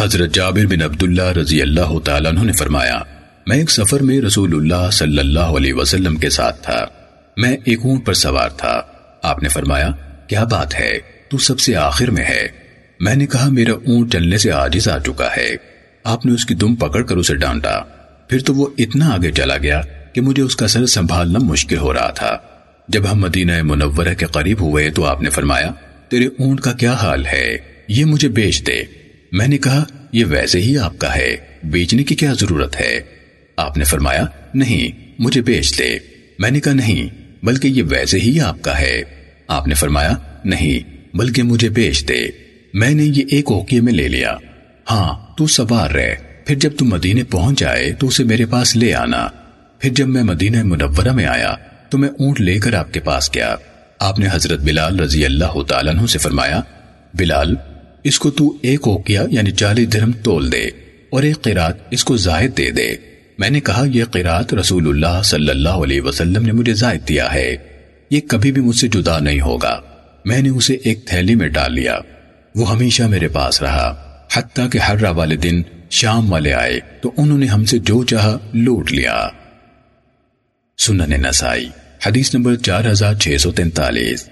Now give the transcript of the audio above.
حضرت جابر بن عبداللہ رضی اللہ تعالیٰ عنہ نے فرمایا، میں ایک سفر میں رسول اللہ صلی اللہ علیہ وسلم کے ساتھ تھا۔ میں ایک اونٹ پر سوار تھا۔ آپ نے فرمایا، کیا بات ہے؟ تو سب سے آخر میں ہے۔ میں نے کہا، میرا اونٹ چلنے سے آجز آ چکا ہے۔ آپ نے اس کی دم پکڑ کر اسے ڈانٹا۔ پھر تو وہ اتنا آگے چلا گیا کہ مجھے اس کا سر سنبھالنا مشکل ہو رہا تھا۔ جب ہم مدینہ منورہ کے قریب ہوئے تو آپ نے فرمایا، تیرے اونٹ کا کیا حال ہے؟ یہ مجھے بیچ دے۔ میں نے کہا، یہ ویسے ہی آپ کا ہے، بیچنے کی کیا ضرورت ہے؟ آپ نے فرمایا، نہیں، مجھے بیچ دے۔ میں نے کہا، نہیں، بلکہ یہ ویسے ہی آپ کا ہے۔ آپ نے فرمایا، نہیں، بلکہ مجھے بیچ دے۔ میں نے یہ ایک اوکیے میں لے لیا۔ ہاں تو سوار رہ۔ پھر جب تم مدینے پہنچ جائے تو اسے میرے پاس لے آنا۔ پھر جب میں مدینہ منورہ میں آیا، تو میں اونٹ لے کر آپ کے پاس گیا۔ آپ نے حضرت بلال رضی اللہ تعالیٰ عنہ سے فرمایا، بلال اس کو تو ایک اوکیا یعنی چالی درم تول دے اور ایک قرات اس کو زائد دے دے۔ میں نے کہا، یہ قرات رسول اللہ صلی اللہ علیہ وسلم نے مجھے زائد دیا ہے۔ یہ کبھی بھی مجھ سے جدا نہیں ہوگا۔ میں نے اسے ایک تھیلی میں ڈال لیا۔ وہ ہمیشہ میرے پاس رہا۔ حتیٰ کہ ہر والے دن شام والے آئے تو انہوں نے ہم سے جو چاہا لوٹ لیا۔ سنن نسائی، حدیث نمبر چار ہزار چھ سو تینتالیس۔